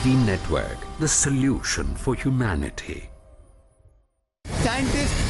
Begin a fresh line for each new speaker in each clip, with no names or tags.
TV network, the solution for humanity.
Scientists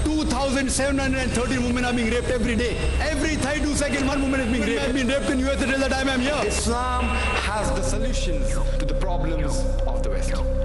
2,713 women are being raped every day. Every 32 seconds, one woman is being raped. I've been raped in US until the time I'm here. Islam has the solutions to the problems of the West. Of the West.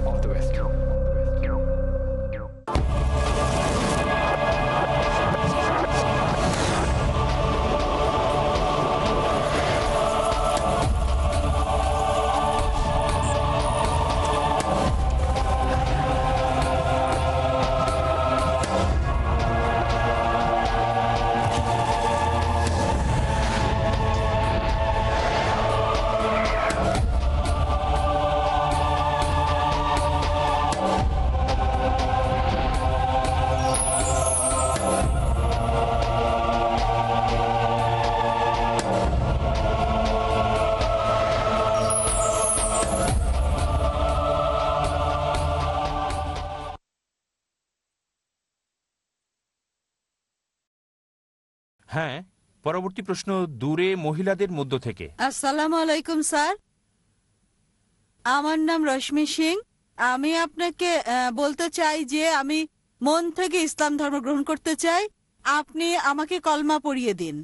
পরবর্তী প্রশ্ন দূরে মহিলাদের মধ্য থেকে।
আসসালামু আলাইকুম sir. আমার নাম রশ্মি সিং। আমি আপনাকে আহ, বলতে চাই যে আমি মন থেকে ইসলাম ধর্ম গ্রহণ করতে চাই। আপনি আমাকে কলমা পড়িয়ে দিন।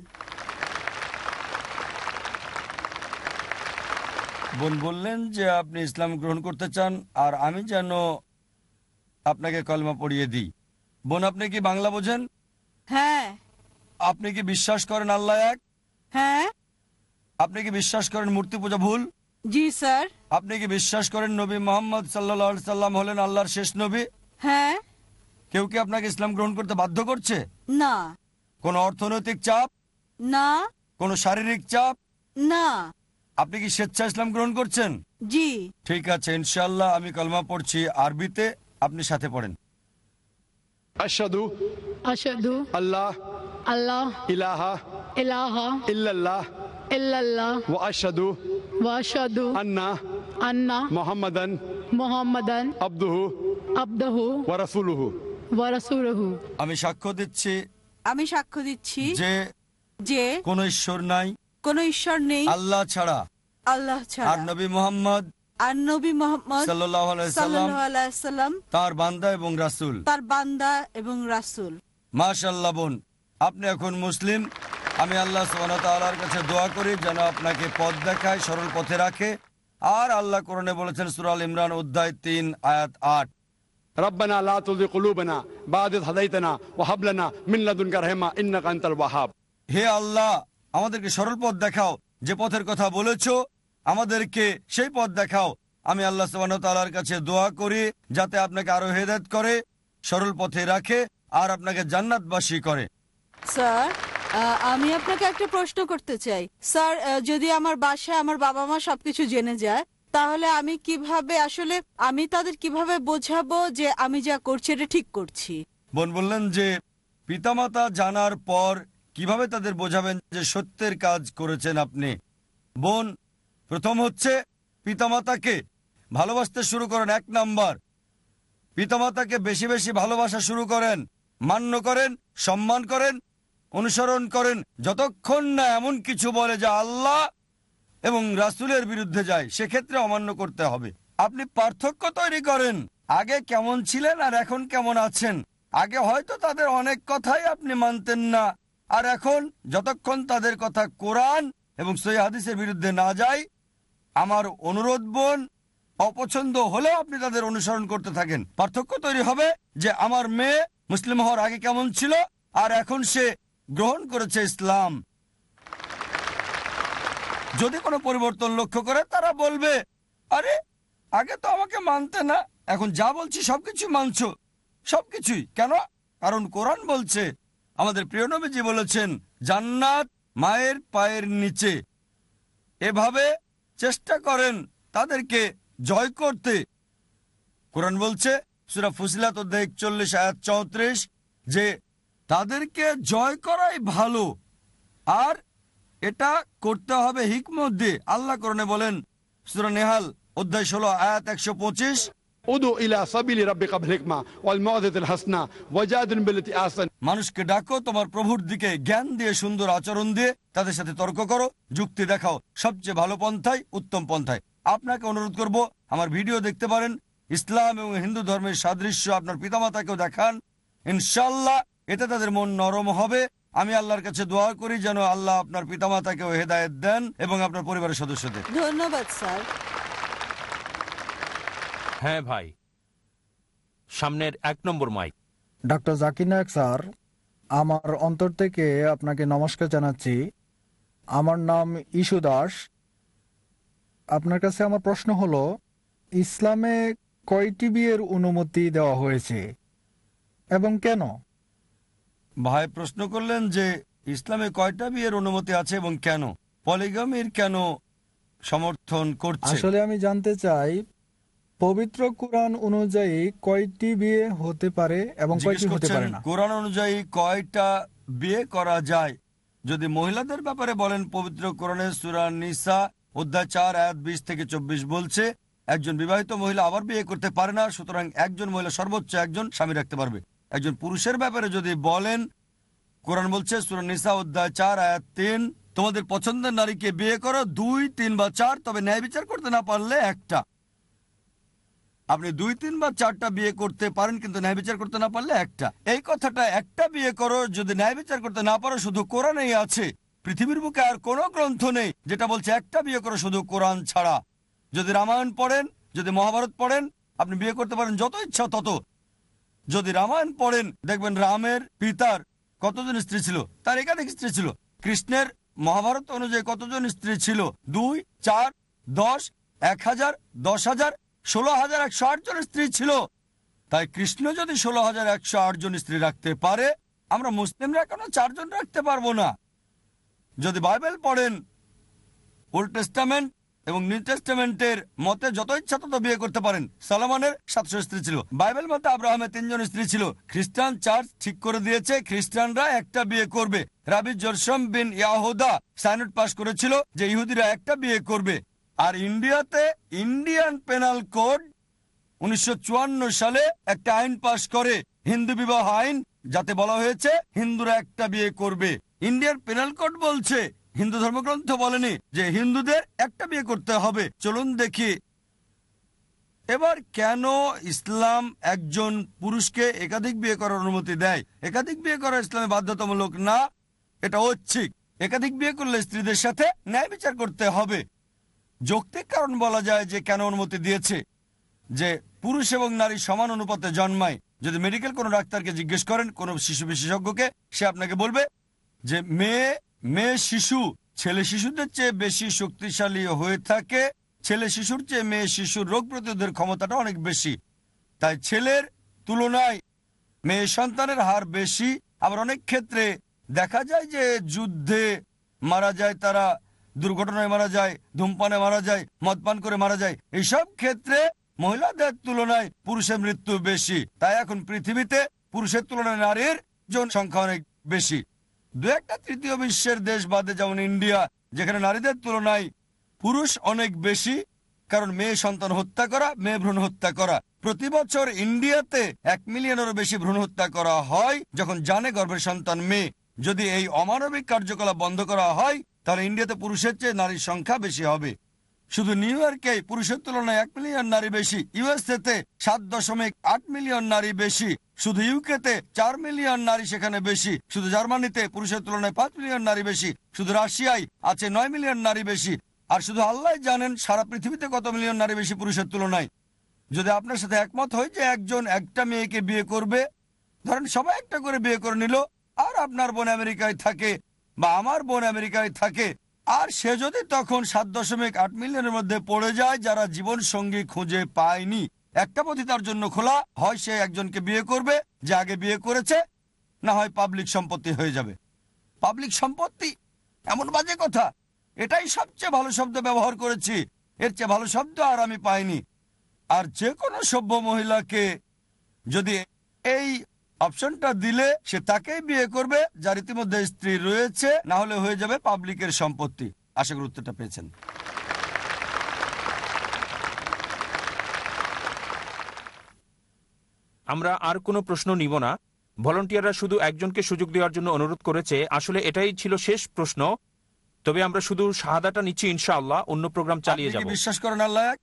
বোন বললেন যে আপনি ইসলাম গ্রহণ করতে চান আর আমি যেন আপনাকে কলমা পড়িয়ে দিই। বোন আপনি কি বাংলা বোঝেন?
হ্যাঁ।
আপনি কি বিশ্বাস করেন আল্লাহ এক?
হ্যাঁ।
আপনি কি বিশ্বাস করেন মূর্তি পূজা ভুল?
জি স্যার।
আপনি কি বিশ্বাস করেন নবী মোহাম্মদ সাল্লাম হলেন আল্লাহর শেষ নবী?
হ্যাঁ।
কেউ কি আপনাকে ইসলাম গ্রহণ করতে বাধ্য করছে?
না।
কোন অর্থনৈতিক চাপ?
না।
কোন শারীরিক চাপ?
না।
আপনি কি স্বেচ্ছা ইসলাম গ্রহণ করছেন?
জি।
ঠিক আছে ইনশাল্লাহ আমি কলমা পড়ছি আরবিতে আপনি সাথে পড়েন।
আশাদু
আশাদু
আল্লাহ
আল্লাহ।
ইলাহা।
ইলাহা।
ইল্লাল্লাহ।
ইল্লাল্লাহ।
ওয়া আশহাদু।
ওয়া আশহাদু।
আন্না।
আন্না।
মুহাম্মাদান।
মুহাম্মাদান।
আবদুহু।
আবদুহু।
ওয়া রাসূলুহু।
ওয়া রাসূলুহু।
আমি সাক্ষ্য দিচ্ছি
আমি সাক্ষ্য দিচ্ছি
যে
যে
কোন ঈশ্বর নাই।
কোন ঈশ্বর নেই।
আল্লাহ ছাড়া।
আল্লাহ ছাড়া।
আর নবী মুহাম্মদ
আর নবী মোহাম্মদ
সাল্লাম। তার বান্দা এবং রাসুল।
তার বান্দা এবং রাসুল।
মাশাল্লাহ বোন। আপনি এখন মুসলিম আমি আল্লাহ সোহানার কাছে দোয়া করি যেন আপনাকে পথ দেখায় সরল পথে রাখে। আর আল্লাহ করণে বলেছেন সুরাল ইমরান অধ্যায় তিন আয়াত
আট।
হে আল্লাহ আমাদেরকে সরল পথ দেখাও যে পথের কথা আমাদেরকে সেই পথ দেখাও। আমি আল্লাহ কাছে দোয়া করি যাতে আপনাকে আরও হেদায়ত করে সরল পথে রাখে আর আপনাকে জান্নাতবাসী করে।
স্যার আমি আপনাকে একটা প্রশ্ন করতে চাই। স্যার যদি আমার বাসায় আমার বাবা মা সবকিছু জেনে যায়, তাহলে আমি কীভাবে আসলে, আমি তাদের কীভাবে বোঝাবো যে আমি যা করছি, এটা ঠিক করছি?
বোন বললেন যে, পিতামাতা জানার পর কীভাবে তাদের বোঝাবেন যে সত্যের কাজ করেছেন আপনি? বোন, প্রথম হচ্ছে পিতামাতাকে ভালোবাসতে শুরু করেন, এক নাম্বার। পিতামাতাকে বেশি বেশি ভালোবাসা শুরু করেন, মান্য করেন, সম্মান করেন অনুসরণ করেন যতক্ষণ না এমন কিছু বলে যা আল্লাহ এবং রাসুলের বিরুদ্ধে যায়, সেক্ষেত্রে অমান্য করতে হবে। আপনি পার্থক্য তৈরি করেন। আগে কেমন ছিলেন আর এখন কেমন আছেন? আগে হয়তো তাদের অনেক কথাই আপনি মানতেন না। আর এখন যতক্ষণ তাদের কথা কোরআন এবং সই হাদিসের বিরুদ্ধে না যায়, আমার অনুরোধ, বোন, অপছন্দ হলেও আপনি তাদের অনুসরণ করতে থাকেন। পার্থক্য তৈরি হবে যে আমার মেয়ে মুসলিম হওয়ার আগে কেমন ছিল আর এখন সে গ্রহণ করেছে ইসলাম। যদি কোনো পরিবর্তন লক্ষ্য করে, তারা বলবে, আরে, আগে তো আমাকে মানতে না, এখন যা বলছি সবকিছু মানছো। সবকিছুই। কেন? কারণ কোরআন বলছে, আমাদের প্রিয় নবীজি বলেছেন, জান্নাত মায়ের পায়ের নিচে। এভাবে চেষ্টা করেন তাদেরকে জয় করতে। কোরআন বলছে, সুরা ফুসিলাত অধ্যায় একচল্লিশ, আয়াত চৌত্রিশ, যে তাদেরকে জয় করাই ভালো। আর এটা করতে হবে হিকমত দিয়ে। আল্লাহ করণে বলেন সুতরাং নেহাল অধ্যায় ষোলো আয়াত একশো পঁচিশ। মানুষকে ডাকো তোমার প্রভুর দিকে জ্ঞান দিয়ে সুন্দর আচরণ দিয়ে তাদের সাথে তর্ক করো যুক্তি দেখাও। সবচেয়ে ভালো পন্থায় উত্তম পন্থায় আপনাকে অনুরোধ করব আমার ভিডিও দেখতে পারেন। ইসলাম এবং হিন্দু ধর্মের সাদৃশ্য আপনার পিতামাতাকেও দেখান। ইনশাল্লাহ এতে তাদের মন নরম হবে। আমি আল্লাহর কাছে দোয়া করি যেন আল্লাহ আপনার পিতামাতাকেও হেদায়েত দেন এবং আপনার পরিবারের সদস্যদের।
ধন্যবাদ স্যার।
হ্যাঁ ভাই সামনের এক নম্বর mike.
Doctor Zakir Naik sir আমার অন্তর থেকে আপনাকে নমস্কার জানাচ্ছি। আমার নাম ইস্যু দাস। আপনার কাছে আমার প্রশ্ন হলো ইসলামে কয়টি বিয়ের অনুমতি দেওয়া হয়েছে এবং কেন?
ভাই প্রশ্ন করলেন যে ইসলামে কয়টা বিয়ের অনুমতি আছে এবং কেন? পলিগামির কেন সমর্থন করছে?
আসলে আমি জানতে চাই পবিত্র কোরআন অনুযায়ী কয়টি বিয়ে হতে পারে এবং কয়টি হতে পারে না?
কোরআন অনুযায়ী কয়টা বিয়ে করা যায়? যদি মহিলাদের ব্যাপারে বলেন পবিত্র কোরআনে সুরা নিসা অধ্যায় চার আয়াত বিশ থেকে চব্বিশ বলছে একজন বিবাহিত মহিলা আবার বিয়ে করতে পারে না সুতরাং একজন মহিলা সর্বোচ্চ একজন স্বামী রাখতে পারবে। একজন পুরুষের ব্যাপারে যদি বলেন, কোরআন বলছে, সুরা নিসা অধ্যায় চার, আয়াত তিন, তোমাদের পছন্দের নারীকে বিয়ে করো, দুই, তিন বা চার, তবে ন্যায় বিচার করতে না পারলে একটা। আপনি দুই, তিন বা চারটা বিয়ে করতে পারেন, কিন্তু ন্যায় বিচার করতে না পারলে একটা। এই কথাটা, একটা বিয়ে করো, যদি ন্যায় বিচার করতে না পারো, শুধু কোরআনেই আছে। পৃথিবীর বুকে আর কোনো গ্রন্থ নেই যেটা বলছে, একটা বিয়ে করো, শুধু কোরআন ছাড়া। যদি রামায়ণ পড়েন, যদি মহাভারত পড়েন, আপনি বিয়ে করতে পারেন, যত ইচ্ছা তত। যদি রামায়ণ পড়েন, দেখবেন রামের পিতার কতজন স্ত্রী ছিল? তার একাধিক স্ত্রী ছিল। কৃষ্ণের মহাভারত অনুযায়ী কতজন স্ত্রী ছিল? দুই, চার, দশ, এক হাজার, দশ হাজার, ষোলো হাজার একশো জন স্ত্রী ছিল। তাই কৃষ্ণ যদি ষোলো হাজার একশো জন স্ত্রী রাখতে পারে, আমরা মুসলিমরা কেন চারজন রাখতে পারব না? যদি বাইবেল পড়েন, ওল্ড টেস্টামেন্ট এবং নিউ টেস্টামেন্টের মতে যত ইচ্ছা তত বিয়ে করতে পারেন, সালমানের সাতশো স্ত্রী ছিল। বাইবেল মতে আব্রাহামের তিনজন স্ত্রী ছিল। খ্রিস্টান চার্চ ঠিক করে দিয়েছে, খ্রিস্টানরা একটা বিয়ে করবে। রাবি জরসম বিন ইয়াহুদা সাইনট পাস করেছিল যে ইহুদিরা একটা বিয়ে করবে। আর ইন্ডিয়াতে ইন্ডিয়ান পেনাল কোড উনিশশো চুয়ান্ন সালে একটা আইন পাশ করে। হিন্দু বিবাহ আইন, যাতে বলা হয়েছে হিন্দুরা একটা বিয়ে করবে। ইন্ডিয়ান পেনাল কোড বলছে হিন্দু ধর্মগ্রন্থ বলেনি যে হিন্দুদের একটা বিয়ে করতে হবে। চলুন দেখি। এবার কেন ইসলাম একজন পুরুষকে একাধিক বিয়ে করার অনুমতি দেয়? একাধিক বিয়ে করা ইসলামে বাধ্যতামূলক না, এটা ঐচ্ছিক। একাধিক বিয়ে করলে স্ত্রীদের সাথে ন্যায় বিচার করতে হবে। যৌক্তিক কারণ বলা যায় যে কেন অনুমতি দিয়েছে? যে পুরুষ এবং নারী সমান অনুপাতে জন্মায়। যদি মেডিকেল কোনো ডাক্তারকে জিজ্ঞেস করেন কোনো শিশু বিশেষজ্ঞকে, সে আপনাকে বলবে যে, মেয়ে মেয়ে শিশু, ছেলে শিশুদের চেয়ে বেশি শক্তিশালী হয়ে থাকে। ছেলে শিশুর চেয়ে মেয়ে শিশুর রোগ প্রতিরোধের ক্ষমতাটা অনেক বেশি। তাই ছেলের তুলনায় মেয়ে সন্তানের হার বেশি। আবার অনেক ক্ষেত্রে দেখা যায় যে যুদ্ধে মারা যায় তারা, দুর্ঘটনায় মারা যায়, ধূমপানে মারা যায় মদপান করে মারা যায়। এইসব ক্ষেত্রে মহিলাদের তুলনায় পুরুষের মৃত্যু বেশি। তাই এখন পৃথিবীতে পুরুষের তুলনায় নারীর জনসংখ্যা অনেক বেশি। দু একটা তৃতীয় বিশ্বের দেশ বাদে যেমন ইন্ডিয়া, যেখানে নারীদের তুলনায় পুরুষ অনেক বেশি, কারণ মেয়ে সন্তান হত্যা করা, মেয়ে ভ্রূণ হত্যা করা। প্রতি বছর ইন্ডিয়াতে এক মিলিয়নেরও বেশি ভ্রূণ হত্যা করা হয়, যখন জানে গর্ভের সন্তান মেয়ে। যদি এই অমানবিক কার্যকলাপ বন্ধ করা হয়, তাহলে ইন্ডিয়াতে পুরুষের চেয়ে নারীর সংখ্যা বেশি হবে। শুধু নিউ ইয়র্কে পুরুষের তুলনায় এক মিলিয়ন নারী বেশি, ইউএসএতে সাত দশমিক আট মিলিয়ন নারী বেশি শুধু ইউকেতে চার মিলিয়ন নারী সেখানে বেশি, শুধু জার্মানিতে পুরুষের তুলনায় পাঁচ মিলিয়ন নারী বেশি, শুধু রাশিয়ায় আছে নয় মিলিয়ন নারী বেশি। আর শুধু আল্লাহ জানেন সারা পৃথিবীতে কত মিলিয়ন নারী বেশি পুরুষের তুলনায়। যদি আপনার সাথে একমত হয় যে একজন একটা মেয়েকে বিয়ে করবে, ধরেন সবাই একটা করে বিয়ে করে নিল, আর আপনার বোন আমেরিকায় থাকে বা আমার বোন আমেরিকায় থাকে, আর সে যদি তখন সাত দশমিক আট মিলিয়নের মধ্যে পড়ে যায়, যারা জীবন সঙ্গী খুঁজে পায়নি একটা পথই তার জন্য খোলা, হয় সে একজনকে বিয়ে করবে, যে আগে বিয়ে করেছে, না হয় পাবলিক সম্পত্তি হয়ে যাবে। পাবলিক সম্পত্তি? এমন বাজে কথা। এটাই সবচেয়ে ভালো শব্দ ব্যবহার করেছি। এর চেয়ে ভালো শব্দ আর আমি পাইনি। আর যে কোনো সভ্য মহিলাকে যদি এই অপশনটা দিলে, সে তাকেই বিয়ে করবে, যার ইতিমধ্যে স্ত্রী রয়েছে, না হলে হয়ে যাবে পাবলিকের সম্পত্তি। আশা করি উত্তরটা পেয়েছেন।
আমরা আর কোনো প্রশ্ন নিব না। ভলান্টিয়াররা শুধু একজনকে সুযোগ দেওয়ার জন্য অনুরোধ করেছে। আসলে এটাই ছিল শেষ প্রশ্ন। তবে আমরা শুধু শাহাদাটা নিচ্ছি ইনশাআল্লাহ অন্য প্রোগ্রাম চালিয়ে যাব।
বিশ্বাস করেন আল্লাহ? এক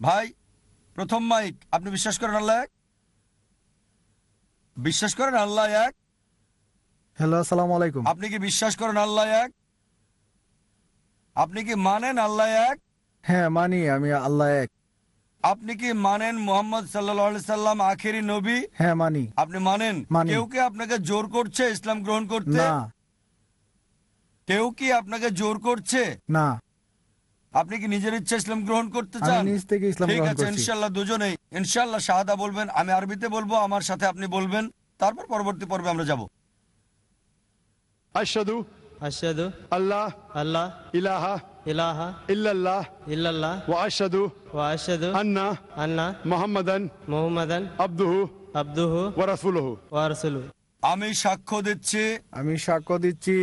ভাই প্রথম মাইক আপনি বিশ্বাস করেন আল্লাহ? এক বিশ্বাস করেন আল্লাহ এক?
হ্যালো আসসালামু আলাইকুম।
আপনি কি বিশ্বাস করেন আল্লাহ এক? আপনি কি মানেন আল্লাহ এক?
হ্যাঁ মানি আমি আল্লাহ এক।
আপনি কি মানেন মোহাম্মদ সাল্লাহ সাল্লাম আখেরি নবী?
হ্যাঁ মানি।
আপনি মানেন? কেউ কি আপনাকে জোর করছে ইসলাম গ্রহণ করতে?
না।
কেউ কি আপনাকে জোর করছে?
না।
আপনি কি নিজের ইচ্ছা ইসলাম গ্রহণ করতে চান?
নিজ থেকে ইসলাম
ঠিক আছে ইনশাল্লাহ দুজনেই। ইনশাল্লাহ শাহাদা বলবেন আমি আরবিতে বলব আমার সাথে আপনি বলবেন তারপর পরবর্তী পর্বে আমরা যাব।
Ashadu
আশহাদু
Allah
আল্লাহ
ilaha
ইলাহা ইল্লাল্লাহ ওয়া আশহাদু আন্না মুহাম্মাদান আবদুহু. ওয়া রাসূলুহু
আমি সাক্ষ্য দিচ্ছি
আমি সাক্ষ্য দিচ্ছি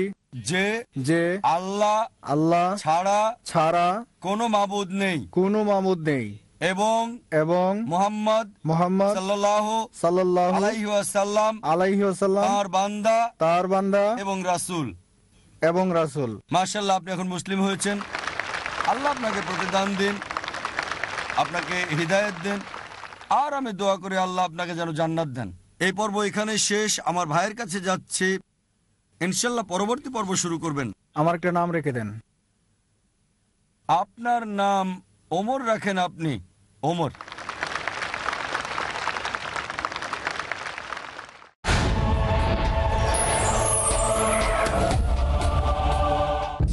যে
যে
আল্লাহ
আল্লাহ
ছাড়া
ছাড়া
কোনো মাবুদ নেই।
কোনো মামুদ নেই।
এবং
এবং
মোহাম্মদ
মোহাম্মদ
সাল্লাহ
সাল্লাহ
আলাইহি ওয়াসাল্লাম
আলাইহি আসাল্লাম
তার বান্দা
তার বান্দা
এবং রাসূল।
এবং রাসুল।
মার্শাল্লাহ আপনি এখন মুসলিম হয়েছেন। আল্লাহ আপনাকে প্রতিদান দিন আপনাকে হৃদায়ত দেন আর আমি দোয়া করি আল্লাহ আপনাকে যেন জান্নাত দেন। এই পর্ব এখানে শেষ আমার ভাইয়ের কাছে যাচ্ছি। ইনশাল্লাহ পরবর্তী পর্ব শুরু করবেন।
আমার একটা নাম রেখে দেন।
আপনার নাম ওমর রাখেন আপনি ওমর।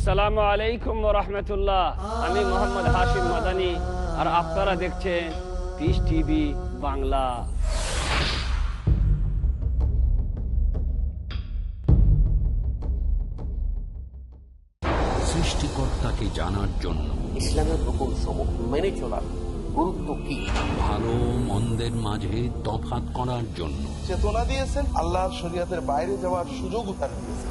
আসসালামু আলাইকুম রহমতুল্লাহ। আমি মোহাম্মদ হাশিম মাদানি আর আপনারা দেখছেন পিস টিভি বাংলা।
সৃষ্টিকর্তাকে জানার জন্য
ইসলামের হুকুম সমূহ মেনে চলার গুরুত্ব কি?
ভালো মন্দের মাঝে তফাৎ করার জন্য
চেতনা দিয়েছেন আল্লাহর শরীয়তের বাইরে যাওয়ার সুযোগ তার দিয়েছেন।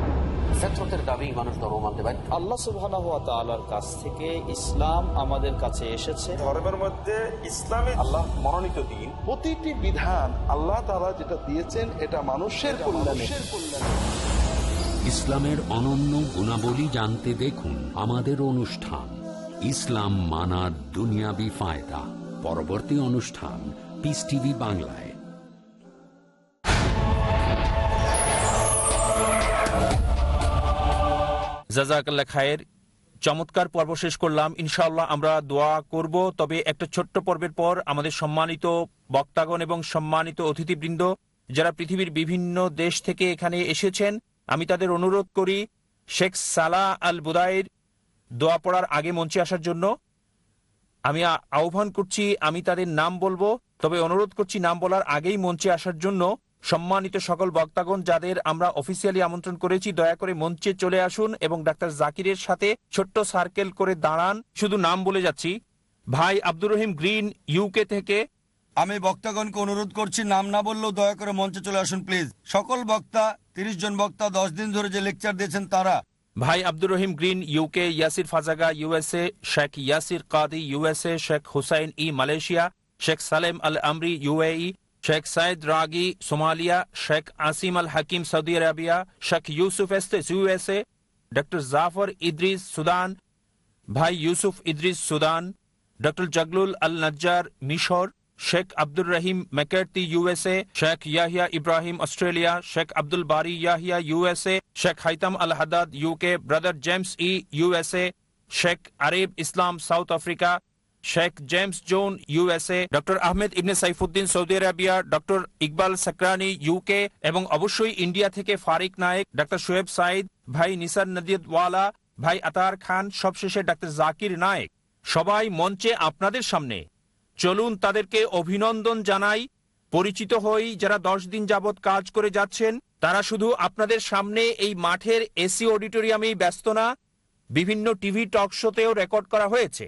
ফেতরতের দাবি মানুষ ধর্ম মানতে পারে
আল্লাহ সুবহানাহু ওয়া তাআলার কাছ থেকে ইসলাম আমাদের কাছে এসেছে।
ধর্মের মধ্যে ইসলামে আল্লাহ মনোনীত দিন প্রতিটি বিধান আল্লাহ তারা যেটা দিয়েছেন এটা মানুষের কল্যাণে।
ইসলামের অনন্য গুণাবলী জানতে দেখুন আমাদের অনুষ্ঠান ইসলাম মানার দুনিয়াবি ফায়দা। পরবর্তী অনুষ্ঠান পিস টিভি বাংলায়।
জাজাকাল্লা খায়ের চমৎকার পর্ব শেষ করলাম। ইনশাআল্লাহ আমরা দোয়া করব, তবে একটা ছোট্ট পর্বের পর আমাদের সম্মানিত বক্তাগণ এবং সম্মানিত অতিথিবৃন্দ যারা পৃথিবীর বিভিন্ন দেশ থেকে এখানে এসেছেন, আমি তাদের অনুরোধ করি, শেখ সালা আল বুদাইর দোয়া পড়ার আগে মঞ্চে আসার জন্য। আমি আহ্বান করছি, আমি তাদের নাম বলব, তবে অনুরোধ করছি নাম বলার আগেই মঞ্চে আসার জন্য। সম্মানিত সকল বক্তাগণ যাদের আমরা অফিসিয়ালি আমন্ত্রণ করেছি দয়া করে মঞ্চে চলে আসুন এবং ডাক্তার জাকিরের সাথে ছোট্ট সার্কেল করে দাঁড়ান। শুধু নাম বলে যাচ্ছি। ভাই আব্দুর রহিম গ্রিন ইউকে থেকে।
আমি বক্তাগণকে অনুরোধ করছি নাম না বললেও দয়া করে মঞ্চে চলে আসুন প্লিজ সকল বক্তা তিরিশ জন বক্তা দশ দিন ধরে যে লেকচার দিয়েছেন তারা।
ভাই Abdur Raheem Green UK Yasir Fazaga USA Sheikh Yasir Qadhi USA Sheikh Hussain Yee Malaysia Sheikh Salem al Amry UAE Sheikh Said Rageah Somalia Sheikh Assim al Hakeem Saudi Arabia Sheikh Yusuf Estes USA doctor Jafar Idris Sudan ভাই Yusuf Idris Sudan doctor Zaghloul al Najjar মিশর Sheikh Abdur Raheem McCarthy USA Sheikh Yahya Ibrahim Australia Sheikh Abdul Bari Yahya USA Sheikh Haitham al Haddad UK brother James Yee USA Sheikh Arib Islam South Africa Sheikh James Jones USA doctor Ahmed ibn Saifuddin, Saudi Arabia, doctor Iqbal Sacranie UK এবং অবশ্যই India থেকে Fariq Naik, doctor Shoaib Saeed ভাই নিসার নদিয়তওয়ালা, ভাই আতার খান, সবশেষে doctor Zakir Naik. সবাই মঞ্চে আপনাদের সামনে। চলুন তাদেরকে অভিনন্দন জানাই। পরিচিত হই যারা দশ দিন যাবৎ কাজ করে যাচ্ছেন, তারা শুধু আপনাদের সামনে এই মাঠের এসি অডিটোরিয়ামেই ব্যস্ত না, বিভিন্ন টিভি টক শোতেও রেকর্ড করা হয়েছে।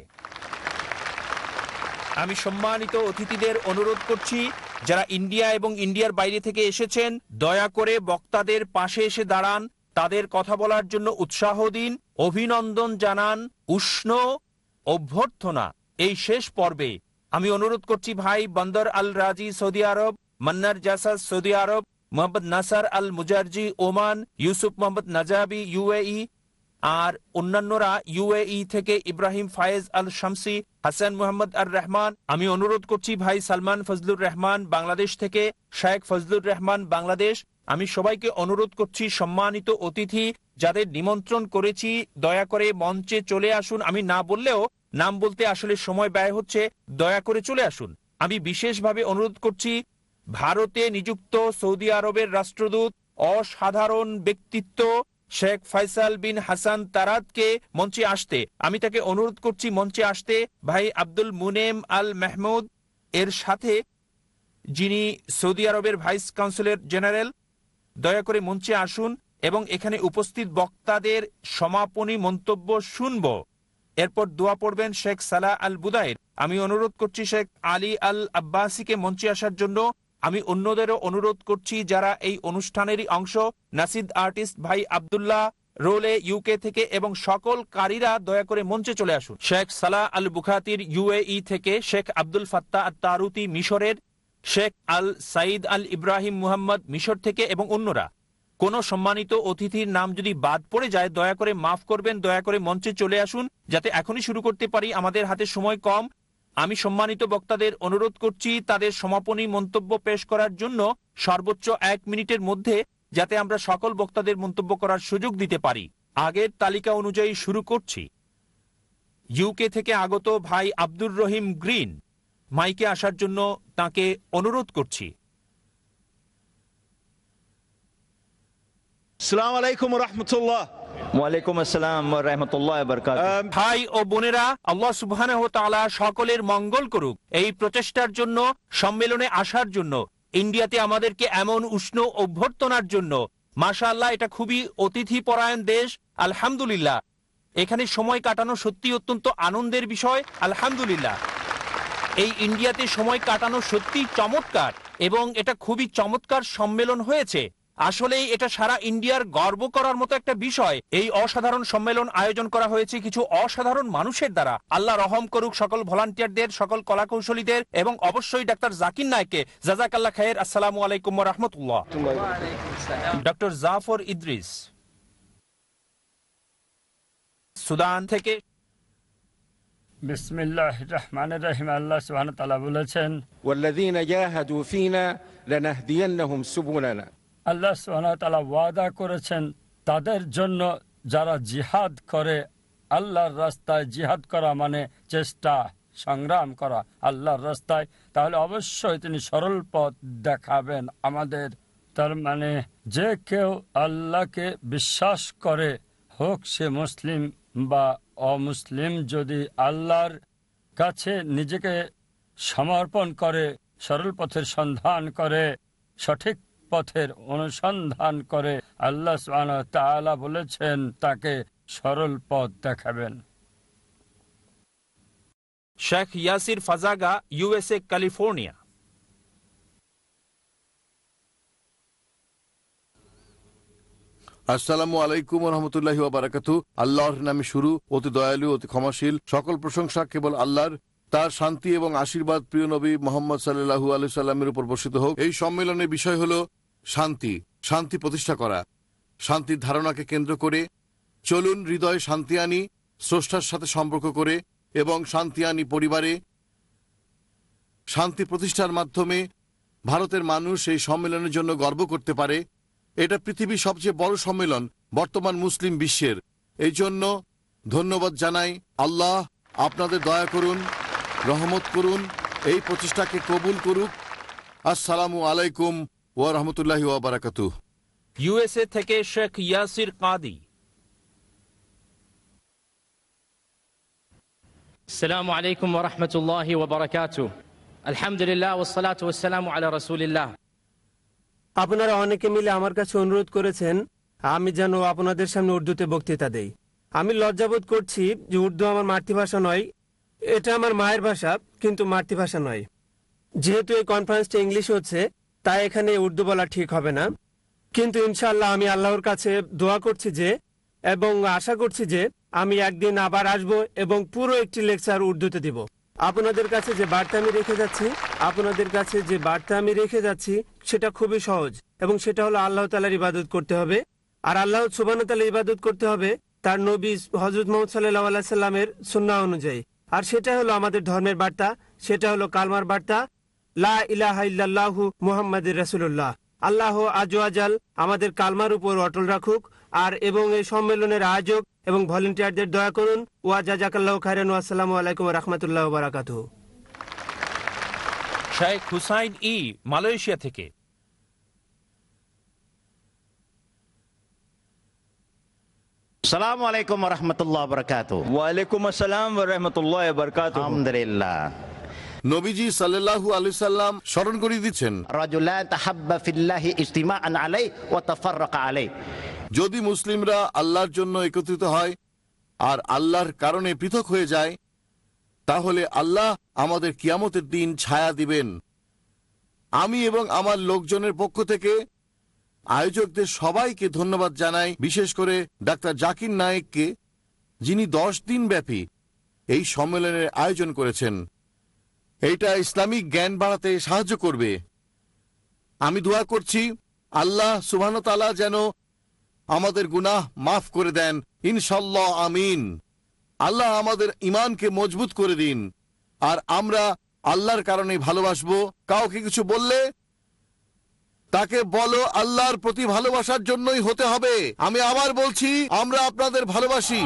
আমি সম্মানিত অতিথিদের অনুরোধ করছি, যারা ইন্ডিয়া এবং ইন্ডিয়ার বাইরে থেকে এসেছেন, দয়া করে বক্তাদের পাশে এসে দাঁড়ান, তাদের কথা বলার জন্য উৎসাহ দিন, অভিনন্দন জানান, উষ্ণ অভ্যর্থনা। এই শেষ পর্বে আমি অনুরোধ করছি ভাই বন্দর আল রাজি সৌদি আরব, মান্নার জাসাস সৌদি আরব, Mohammad Nasser al Mujarji, Oman, Yusuf Mohammad Najabi, UAE আর অন্যান্যরা ইউএই থেকে ইব্রাহিম ফায়েজ আল শামসি হাসান মোহাম্মদ আর রহমান আমি অনুরোধ করছি ভাই সালমান ফজলুর রহমান, বাংলাদেশ থেকে শেখ ফজলুর রহমান, বাংলাদেশ। আমি সবাইকে অনুরোধ করছি সম্মানিত অতিথি যাদের নিমন্ত্রণ করেছি, দয়া করে মঞ্চে চলে আসুন। আমি না বললেও নাম বলতে আসলে সময় ব্যয় হচ্ছে, দয়া করে চলে আসুন। আমি বিশেষভাবে অনুরোধ করছি, ভারতে নিযুক্ত সৌদি আরবের রাষ্ট্রদূত, অসাধারণ ব্যক্তিত্ব শেখ ফাইসাল বিন হাসান তারাদকে মঞ্চে আসতে। আমি তাকে অনুরোধ করছি, মঞ্চে আসতে। ভাই আব্দুল মুনেম আল মেহমুদ এর সাথে যিনি সৌদি আরবের ভাইস কাউন্সিলর জেনারেল, দয়া করে মঞ্চে আসুন এবং এখানে উপস্থিত বক্তাদের সমাপনী মন্তব্য শুনব। এরপর দোয়া পড়বেন শেখ সালাহ আল বুদাইর। আমি অনুরোধ করছি শেখ আলী আল আব্বাসিকে মঞ্চে আসার জন্য আমি অন্যদেরও অনুরোধ করছি যারা এই অনুষ্ঠানেরই অংশ, নাসিদ আর্টিস্ট ভাই আবদুল্লাহ, রোলে ইউকে থেকে এবং সকল কারীরা দয়া করে মঞ্চে চলে আসুন। Sheikh Salah Al Bukhatir UAE থেকে শেখ আব্দুল ফাত্তা আত তারুতি মিশরের শেখ আল সাইদ আল ইব্রাহিম মুহাম্মদ মিশর থেকে এবং অন্যরা। কোন সম্মানিত অতিথির নাম যদি বাদ পড়ে যায়, দয়া করে মাফ করবেন, দয়া করে মঞ্চে চলে আসুন, যাতে এখনই শুরু করতে পারি। আমাদের হাতে সময় কম আমি সম্মানিত বক্তাদের অনুরোধ করছি তাদের সমাপনী মন্তব্য পেশ করার জন্য সর্বোচ্চ এক মিনিটের মধ্যে যাতে আমরা সকল বক্তাদের মন্তব্য করার সুযোগ দিতে পারি। আগের তালিকা অনুযায়ী শুরু করছি। ইউকে থেকে আগত ভাই আব্দুর রহিম গ্রিন। মাইকে আসার জন্য তাকে অনুরোধ করছি।
সালাম আলাইকুম রহমতুল্লাহ।
ওয়ালাইকুম আসসালাম
ভাই ও বোনেরা, আল্লাহ সুবহানাহু সকলের মঙ্গল করুক। এই প্রচেষ্টার জন্য, সম্মেলনে আসার জন্য, ইন্ডিয়াতে আমাদেরকে এমন উষ্ণ অভ্যর্থনার জন্য, মাশাআল্লাহ, এটা খুবই অতিথি পরায়ণ দেশ, আলহামদুলিল্লাহ। এখানে সময় কাটানো সত্যি অত্যন্ত আনন্দের বিষয়, আলহামদুলিল্লাহ। এই ইন্ডিয়াতে সময় কাটানো সত্যি চমৎকার এবং এটা খুবই চমৎকার সম্মেলন হয়েছে। আসলে এটা সারা ইন্ডিয়ার গর্ব করার মতো একটা বিষয়। এই অসাধারণ সম্মেলন আয়োজন করা হয়েছে কিছু অসাধারণ মানুষের দ্বারা। আল্লাহ রহম করুক সকল ভলান্টিয়ারদের সকল কলাকৌশলীদের এবং অবশ্যই ডাক্তার জাকির নায়কে জাজাকাল্লা খায়ের। আসসালাম আলাইকুম রহমতুল্লাহ। Doctor Jafar Idris. সুদান থেকে
বিসমিল্লাহ রহমান রহিম। আল্লাহ সুবহান বলেছেন
জাহাদু লানাহদিয়ান্নাহুম সুবুলানা।
আল্লাহ সুবহান তাআলা ওয়াদা করেছেন, তাদের জন্য যারা জিহাদ করে, আল্লাহর রাস্তায় জিহাদ করা মানে চেষ্টা, সংগ্রাম করা আল্লাহর রাস্তায়, তাহলে অবশ্যই তিনি সরল পথ দেখাবেন আমাদের। তার মানে যে কেউ আল্লাহকে বিশ্বাস করে, হোক সে মুসলিম বা অমুসলিম, যদি আল্লাহর কাছে নিজেকে সমর্পণ করে, সরল পথের সন্ধান করে, সঠিক পথের অনুসন্ধান করে আল্লাহ তাআলা বলেছেন তাকে সরল পথ দেখাবেন।
Sheikh Yasir Fazaga USA California.
আসসালামু আলাইকুম রহমতুল্লাহি বারাকাতু আল্লাহর নামে শুরু অতি দয়ালু অতি ক্ষমাশীল সকল প্রশংসা কেবল আল্লাহর। তার শান্তি এবং আশীর্বাদ প্রিয় নবী মোহাম্মদ সাল্লাহু আলু সাল্লামের উপর বর্ষিত হোক। এই সম্মেলনের বিষয় হল শান্তি শান্তি প্রতিষ্ঠা করা। শান্তির ধারণাকে কেন্দ্র করে চলুন হৃদয়ে শান্তি আনি স্রষ্টার সাথে সম্পর্ক করে এবং শান্তি আনি পরিবারে শান্তি প্রতিষ্ঠার মাধ্যমে ভারতের মানুষ এই সম্মেলনের জন্য গর্ব করতে পারে। এটা পৃথিবীর সবচেয়ে বড় সম্মেলন, বর্তমান মুসলিম বিশ্বের। এই জন্য ধন্যবাদ জানাই। আল্লাহ আপনাদের দয়া করুন, রহমত করুন, এই প্রচেষ্টাকে কবুল করুক। আসসালামু আলাইকুম
ইউএসএ থেকে শেখ ইয়াসির কাদি।
আপনারা অনেকে মিলে আমার কাছে অনুরোধ করেছেন আমি যেন আপনাদের সামনে উর্দুতে বক্তৃতা দেই। আমি লজ্জাবোধ করছি যে উর্দু আমার মাতৃভাষা নয় এটা আমার মায়ের ভাষা কিন্তু মাতৃভাষা নয়। যেহেতু এই কনফারেন্সটি ইংলিশ হচ্ছে তাই এখানে উর্দু বলা ঠিক হবে না। কিন্তু ইনশাল্লাহ আমি আল্লাহর কাছে দোয়া করছি যে, এবং আশা করছি যে, আমি একদিন আবার আসব এবং পুরো একটি লেকচার উর্দুতে দিব। আপনাদের কাছে যে বার্তা আমি রেখে যাচ্ছি, আপনাদের কাছে যে বার্তা আমি রেখে যাচ্ছি, সেটা খুবই সহজ, এবং সেটা হলো আল্লাহ তালার ইবাদত করতে হবে। আর আল্লাহ সুবান তালা ইবাদত করতে হবে তার নবী হজরত মোহাম্মদ সাল্লাহ আল্লাহ সাল্লামের সুন্না অনুযায়ী। আর সেটা হলো আমাদের ধর্মের বার্তা সেটা হলো কালমার বার্তা লা ইলাহা ইল্লাল্লাহু মুহাম্মাদুর রাসূলুল্লাহ। আল্লাহ আজওয়াজাল আমাদের কালমার উপর অটল রাখুক আর এবং এই সম্মেলনের আয়োজক এবং ভলেন্টিয়ারদের দয়া করুন। ওয়া জাজাকাল্লাহ খায়রান আসসালামু আলাইকুম রহমতুল্লাহ বারাকাতুহ।
শেখ হুসাইন ই মালয়েশিয়া থেকে।
সালাম আলাইকুম রহমতুল্লাহ বরকাত ওয়ালাইকুম আসসালাম রহমতুল্লাহ বরকাত আলহামদুলিল্লাহ।
নবীজি সাল্লাল্লাহু আলাইহি সাল্লাম স্মরণ করিয়ে দিচ্ছেন।
রাজুলান তাহাব্বা ফিল্লাহি ইজতিমাআন আলাই ওয়া তাফাররাকা আলাই
যদি মুসলিমরা আল্লাহর জন্য একত্রিত হয় আর আল্লাহর কারণে পৃথক হয়ে যায় তাহলে আল্লাহ আমাদের কিয়ামতের দিন ছায়া দিবেন। আমি এবং আমার লোকজনের পক্ষ থেকে আয়োজকদের সবাইকে ধন্যবাদ জানাই বিশেষ করে ডাক্তার জাকির নায়েককে যিনি দশ দিন ব্যাপী এই সম্মেলনের আয়োজন করেছেন। এইটা ইসলামিক জ্ঞান বাড়াতে সাহায্য করবে। আমি দোয়া করছি, আল্লাহ সুবাহতালা যেন আমাদের গুনাহ মাফ করে দেন। ইনশাল্লাহ আমিন। আল্লাহ আমাদের ইমানকে মজবুত করে দিন। আর আমরা আল্লাহর কারণে ভালোবাসব। কাউকে কিছু বললে তাকে বলো, আল্লাহর প্রতি ভালোবাসার জন্যই হতে হবে। আমি আবার বলছি, আমরা আপনাদের ভালোবাসি।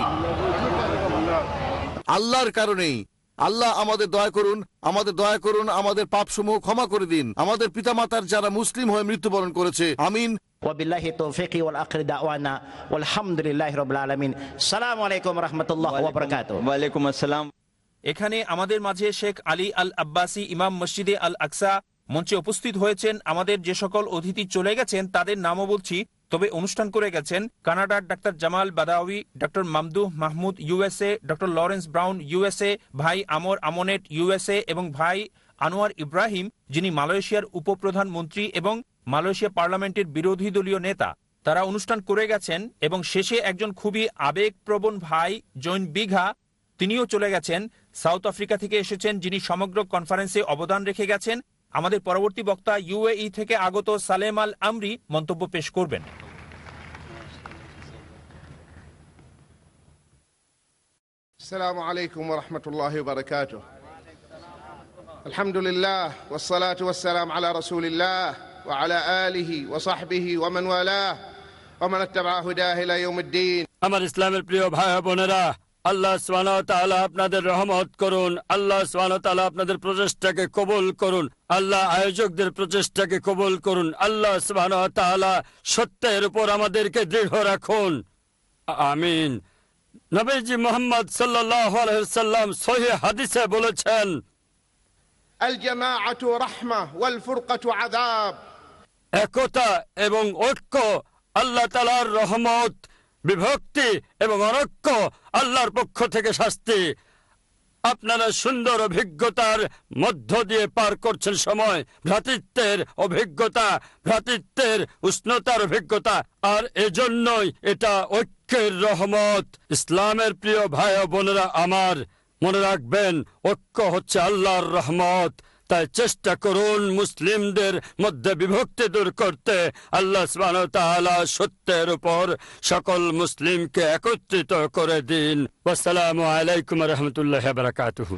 আল্লাহর কারণেই। আল্লাহ আমাদের দয়া করুন আমাদের দয়া করুন আমাদের পাপসমূহ ক্ষমা করে দিন আমাদের পিতামাতার যারা মুসলিম হয়ে মৃত্যুবরণ করেছে আমিন
وبالله التوفيق والآخر دعوانا والحمد لله رب العالمين السلام عليكم ورحمة الله وبركاته
ওয়ালাইকুম আসসালাম
এখানে আমাদের মাঝে শেখ আলী আল আব্বাসি ইমাম মসজিদে আল আকসা মঞ্চে উপস্থিত হয়েছেন আমাদের যে সকল অতিথি চলে গেছেন তাদের নামও বলছি তবে অনুষ্ঠান করে গেছেন কানাডার doctor Jamal Badawi doctor Mamdouh Mahmud USA doctor Lawrence Brown USA ভাই আমর আমনেট ইউএসএ এবং ভাই আনোয়ার ইব্রাহিম, যিনি মালয়েশিয়ার উপপ্রধানমন্ত্রী এবং মালয়েশিয়া পার্লামেন্টের বিরোধী দলীয় নেতা। তারা অনুষ্ঠান করে গেছেন এবং শেষে একজন খুবই আবেগপ্রবণ ভাই, জৈন বিঘা, তিনিও চলে গেছেন। সাউথ আফ্রিকা থেকে এসেছেন, যিনি সমগ্র কনফারেন্সে অবদান রেখে গেছেন। আমাদের পরবর্তী বক্তা ইউএই থেকে আগত সালেম আল আমরি মন্তব্য পেশ করবেন
السلام عليكم ورحمة الله وبركاته الحمد لله والصلاة والسلام على رسول الله وعلى آله وصحبه ومن والاه ومن اتبع هداه إلى يوم الدين
আমার ইসলামের প্রিয় ভাই বোনেরা আল্লাহ সালা আপনাদের রহমত করুন। আল্লাহ সালা আপনাদের প্রচেষ্টাকে কবুল করুন। আল্লাহ আয়োজকদের প্রচেষ্টাকে কবুল করুন। আল্লাহ সালা সত্যের উপর আমাদেরকে দৃঢ় রাখুন। আমিন। নবীজি মোহাম্মদ সাল্লাম সহি হাদিসে বলেছেন একতা এবং ঐক্য আল্লাহ তালার রহমত বিভক্তি এবং অনৈক্য আল্লাহর পক্ষ থেকে শাস্তি। আপনারা সুন্দর অভিজ্ঞতার মধ্য দিয়ে পার করছেন সময়, ভ্রাতৃত্বের অভিজ্ঞতা, ভ্রাতৃত্বের উষ্ণতার অভিজ্ঞতা। আর এজন্যই এটা ঐক্যের রহমত। ইসলামের প্রিয় ভাই বোনেরা আমার, মনে রাখবেন, ঐক্য হচ্ছে আল্লাহর রহমত। তাই চেষ্টা করুন মুসলিমদের মধ্যে বিভক্তি দূর করতে। আল্লাহ তাআলা সত্যের উপর সকল মুসলিমকে একত্রিত করে দিন। আসসালামু আলাইকুম রহমতুল্লাহ বারাকাতুহু।